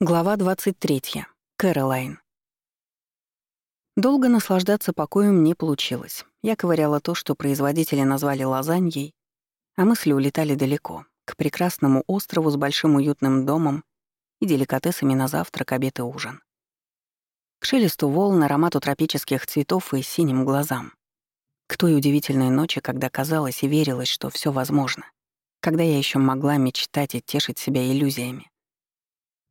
Глава 23. Кэролайн. Долго наслаждаться покоем не получилось. Я ковыряла то, что производители назвали лазаньей, а мысли улетали далеко, к прекрасному острову с большим уютным домом и деликатесами на завтрак, обед и ужин. К шелесту волн, аромату тропических цветов и синим глазам. К той удивительной ночи, когда казалось и верилось, что все возможно. Когда я еще могла мечтать и тешить себя иллюзиями.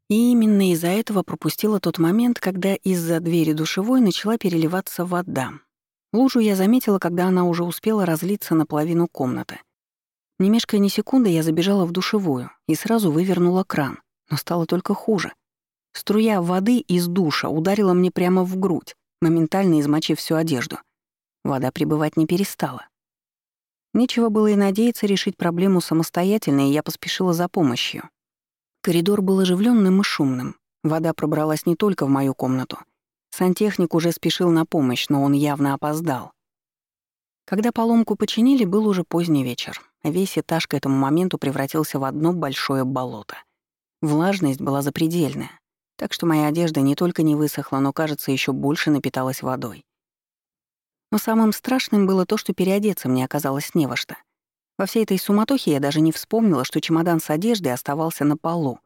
И именно из-за этого пропустила тот момент, когда из-за двери душевой начала переливаться вода. Лужу я заметила, когда она уже успела разлиться на половину комнаты. Не мешкая ни секунды, я забежала в душевую и сразу вывернула кран, но стало только хуже. Струя воды из душа ударила мне прямо в грудь, моментально измочив всю одежду. Вода прибывать не перестала. Нечего было и надеяться решить проблему самостоятельно, и я поспешила за помощью. Коридор был оживленным и шумным. Вода пробралась не только в мою комнату. Сантехник уже спешил на помощь, но он явно опоздал. Когда поломку починили, был уже поздний вечер. Весь этаж к этому моменту превратился в одно большое болото. Влажность была запредельная, так что моя одежда не только не высохла, но, кажется, еще больше напиталась водой. Но самым страшным было то, что переодеться мне оказалось не во что — во всей этой суматохе я даже не вспомнила, что чемодан с одеждой оставался на полу.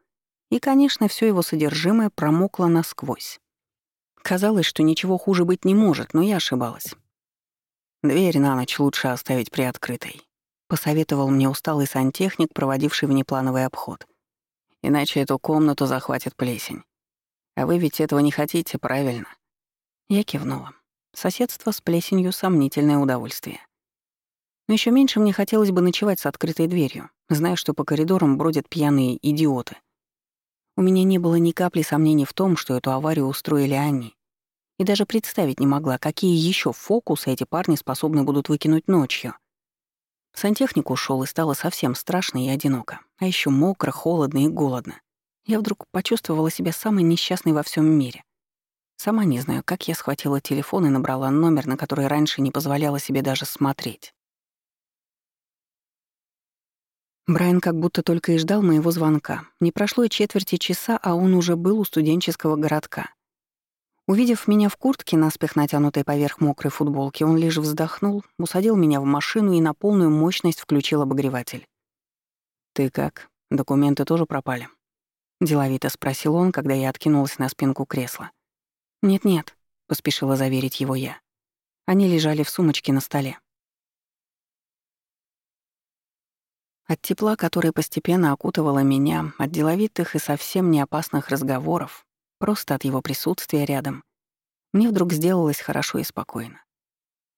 И, конечно, все его содержимое промокло насквозь. Казалось, что ничего хуже быть не может, но я ошибалась. «Дверь на ночь лучше оставить приоткрытой», — посоветовал мне усталый сантехник, проводивший внеплановый обход. «Иначе эту комнату захватит плесень. А вы ведь этого не хотите, правильно?» Я кивнула. Соседство с плесенью — сомнительное удовольствие. Но еще меньше мне хотелось бы ночевать с открытой дверью, зная, что по коридорам бродят пьяные идиоты. У меня не было ни капли сомнений в том, что эту аварию устроили они. И даже представить не могла, какие еще фокусы эти парни способны будут выкинуть ночью. Сантехник ушел и стало совсем страшно и одиноко. А еще мокро, холодно и голодно. Я вдруг почувствовала себя самой несчастной во всем мире. Сама не знаю, как я схватила телефон и набрала номер, на который раньше не позволяла себе даже смотреть. Брайан как будто только и ждал моего звонка. Не прошло и четверти часа, а он уже был у студенческого городка. Увидев меня в куртке, наспех натянутой поверх мокрой футболки, он лишь вздохнул, усадил меня в машину и на полную мощность включил обогреватель. «Ты как? Документы тоже пропали?» Деловито спросил он, когда я откинулась на спинку кресла. «Нет-нет», — поспешила заверить его я. Они лежали в сумочке на столе. От тепла, которое постепенно окутывало меня, от деловитых и совсем не опасных разговоров, просто от его присутствия рядом, мне вдруг сделалось хорошо и спокойно.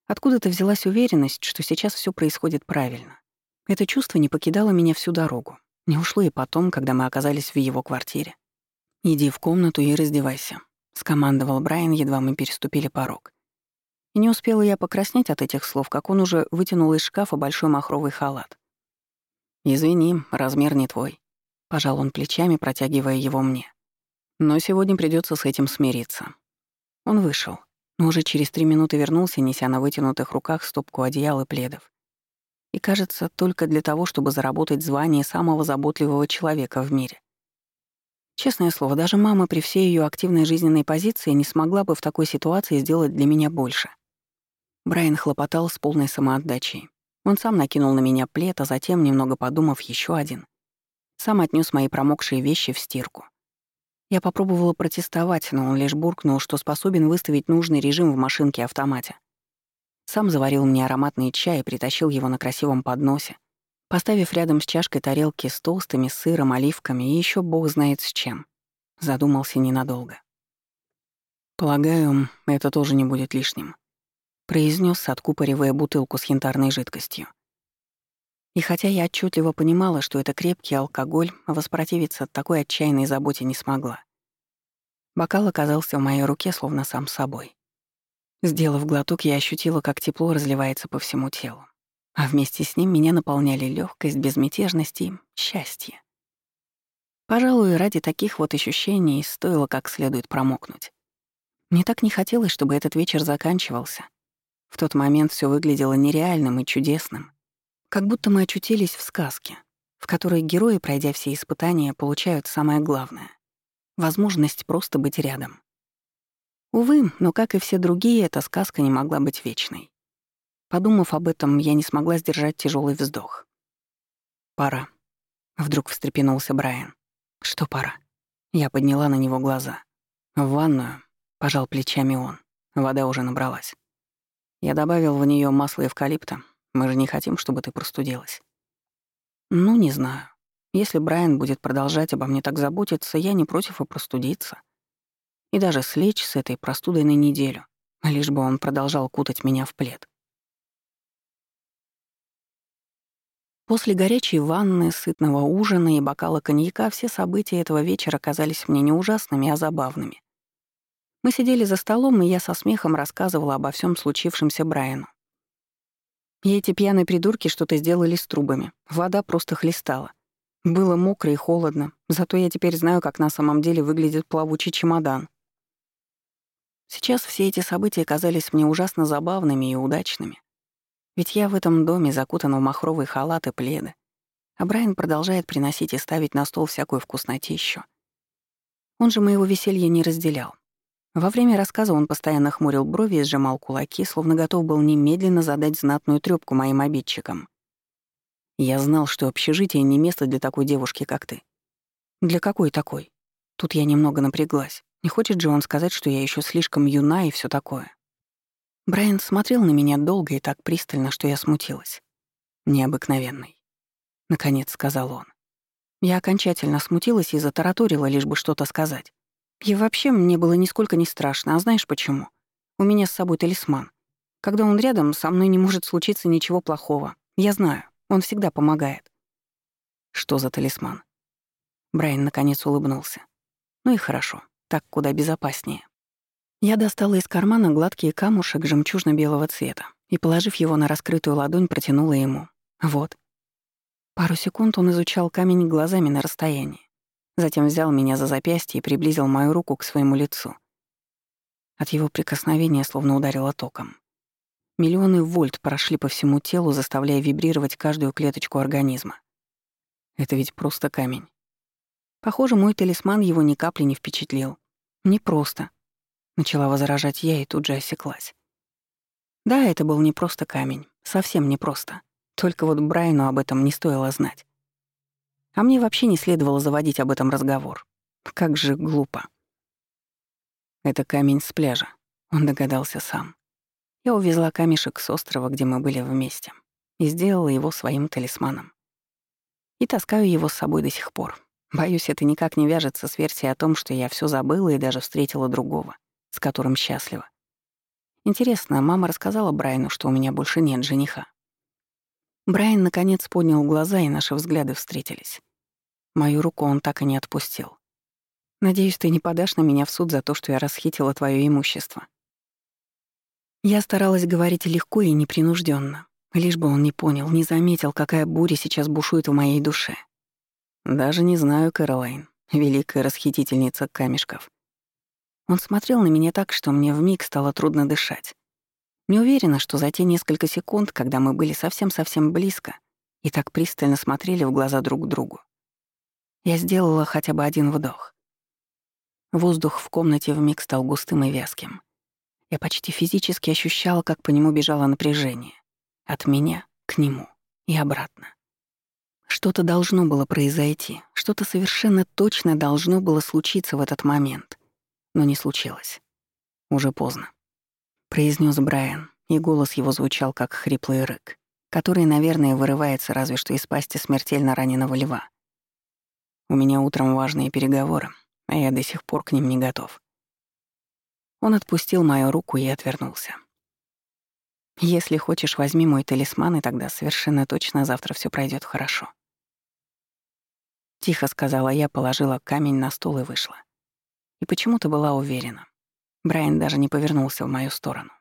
Откуда-то взялась уверенность, что сейчас все происходит правильно. Это чувство не покидало меня всю дорогу. Не ушло и потом, когда мы оказались в его квартире. «Иди в комнату и раздевайся», — скомандовал Брайан, едва мы переступили порог. И не успела я покраснеть от этих слов, как он уже вытянул из шкафа большой махровый халат. «Извини, размер не твой», — пожал он плечами, протягивая его мне. «Но сегодня придется с этим смириться». Он вышел, но уже через три минуты вернулся, неся на вытянутых руках стопку одеял и пледов. И, кажется, только для того, чтобы заработать звание самого заботливого человека в мире. Честное слово, даже мама при всей ее активной жизненной позиции не смогла бы в такой ситуации сделать для меня больше. Брайан хлопотал с полной самоотдачей. Он сам накинул на меня плед, а затем, немного подумав, еще один. Сам отнес мои промокшие вещи в стирку. Я попробовала протестовать, но он лишь буркнул, что способен выставить нужный режим в машинке-автомате. Сам заварил мне ароматный чай и притащил его на красивом подносе, поставив рядом с чашкой тарелки с толстыми, сыром, оливками и еще бог знает с чем. Задумался ненадолго. Полагаю, это тоже не будет лишним произнес, откупоривая бутылку с янтарной жидкостью. И хотя я отчетливо понимала, что это крепкий алкоголь, воспротивиться такой отчаянной заботе не смогла. Бокал оказался в моей руке, словно сам собой. Сделав глоток, я ощутила, как тепло разливается по всему телу. А вместе с ним меня наполняли легкость, безмятежность и счастье. Пожалуй, ради таких вот ощущений стоило как следует промокнуть. Мне так не хотелось, чтобы этот вечер заканчивался — в тот момент все выглядело нереальным и чудесным. Как будто мы очутились в сказке, в которой герои, пройдя все испытания, получают самое главное — возможность просто быть рядом. Увы, но, как и все другие, эта сказка не могла быть вечной. Подумав об этом, я не смогла сдержать тяжелый вздох. «Пора», — вдруг встрепенулся Брайан. «Что пора?» Я подняла на него глаза. «В ванную», — пожал плечами он. Вода уже набралась. Я добавил в нее масло эвкалипта. Мы же не хотим, чтобы ты простудилась. Ну, не знаю. Если Брайан будет продолжать обо мне так заботиться, я не против и простудиться. И даже слечь с этой простудой на неделю, лишь бы он продолжал кутать меня в плед. После горячей ванны, сытного ужина и бокала коньяка все события этого вечера казались мне не ужасными, а забавными. Мы сидели за столом, и я со смехом рассказывала обо всем случившемся Брайану. И эти пьяные придурки что-то сделали с трубами. Вода просто хлестала. Было мокро и холодно, зато я теперь знаю, как на самом деле выглядит плавучий чемодан. Сейчас все эти события казались мне ужасно забавными и удачными. Ведь я в этом доме закутана в махровый халат и пледы, а Брайан продолжает приносить и ставить на стол всякую вкуснотищу. Он же моего веселья не разделял. Во время рассказа он постоянно хмурил брови и сжимал кулаки, словно готов был немедленно задать знатную трёпку моим обидчикам. Я знал, что общежитие не место для такой девушки, как ты. Для какой такой? Тут я немного напряглась. Не хочет же он сказать, что я еще слишком юна и все такое. Брайан смотрел на меня долго и так пристально, что я смутилась. Необыкновенный. Наконец сказал он. Я окончательно смутилась и затараторила, лишь бы что-то сказать. И вообще мне было нисколько не страшно, а знаешь почему? У меня с собой талисман. Когда он рядом, со мной не может случиться ничего плохого. Я знаю. Он всегда помогает. Что за талисман? Брайан наконец улыбнулся. Ну и хорошо, так куда безопаснее. Я достала из кармана гладкий камушек жемчужно-белого цвета и, положив его на раскрытую ладонь, протянула ему. Вот. Пару секунд он изучал камень глазами на расстоянии. Затем взял меня за запястье и приблизил мою руку к своему лицу. От его прикосновения словно ударило током. Миллионы вольт прошли по всему телу, заставляя вибрировать каждую клеточку организма. Это ведь просто камень. Похоже, мой талисман его ни капли не впечатлил. Не просто. Начала возражать я и тут же осеклась. Да, это был не просто камень. Совсем не просто. Только вот Брайну об этом не стоило знать. А мне вообще не следовало заводить об этом разговор. Как же глупо. Это камень с пляжа, он догадался сам. Я увезла камешек с острова, где мы были вместе, и сделала его своим талисманом. И таскаю его с собой до сих пор. Боюсь, это никак не вяжется с версией о том, что я все забыла и даже встретила другого, с которым счастлива. Интересно, мама рассказала Брайану, что у меня больше нет жениха. Брайан наконец поднял глаза, и наши взгляды встретились. Мою руку он так и не отпустил. «Надеюсь, ты не подашь на меня в суд за то, что я расхитила твое имущество», я старалась говорить легко и непринужденно, лишь бы он не понял, не заметил, какая буря сейчас бушует в моей душе. Даже не знаю, Кэролайн, великая расхитительница камешков. Он смотрел на меня так, что мне вмиг стало трудно дышать. Не уверена, что за те несколько секунд, когда мы были совсем-совсем близко и так пристально смотрели в глаза друг другу, я сделала хотя бы один вдох. Воздух в комнате вмиг стал густым и вязким. Я почти физически ощущала, как по нему бежало напряжение. От меня к нему и обратно. Что-то должно было произойти, что-то совершенно точно должно было случиться в этот момент. Но не случилось. Уже поздно. Произнес Брайан, и голос его звучал как хриплый рык, который, наверное, вырывается разве что из пасти смертельно раненого льва. У меня утром важные переговоры, а я до сих пор к ним не готов. Он отпустил мою руку и отвернулся. «Если хочешь, возьми мой талисман, и тогда совершенно точно завтра все пройдет хорошо». Тихо сказала я, положила камень на стол и вышла. И почему-то была уверена. Брайан даже не повернулся в мою сторону.